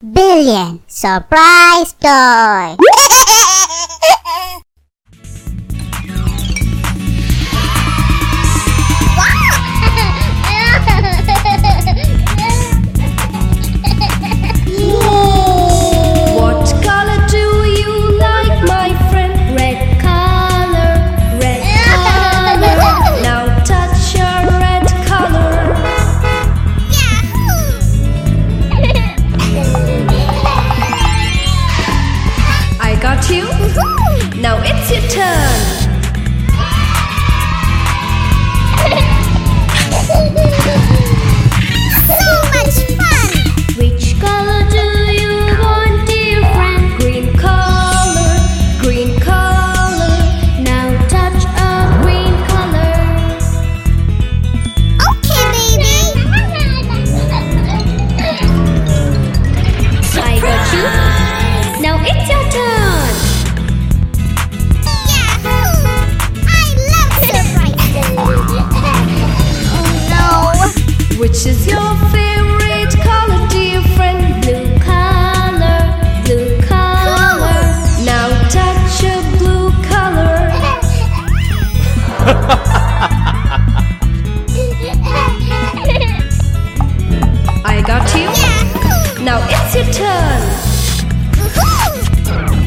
Billion. Surprise Toy got you. Now it's your turn. It's your turn. Yahoo! I love surprises! oh Which is your favorite color, dear friend? Blue color, blue color. Now touch a blue color. I got you. Now it's your turn. It's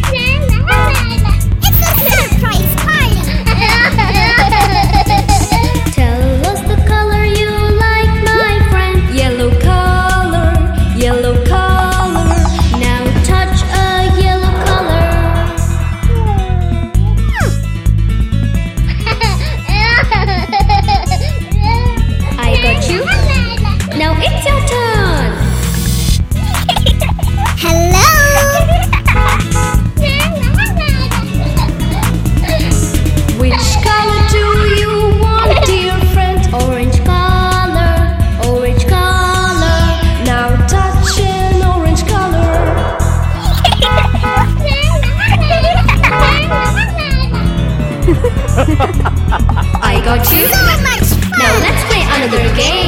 another game.